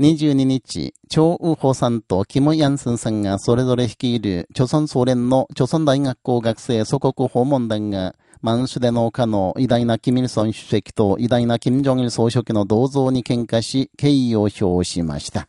22日、張ウホさんとキム・ヤンスンさんがそれぞれ率いる、朝鮮総連の朝鮮大学校学生祖国訪問団が、満州で農家の偉大なキミルソン主席と偉大なキム・ジョンイル総書記の銅像に喧嘩し、敬意を表しました。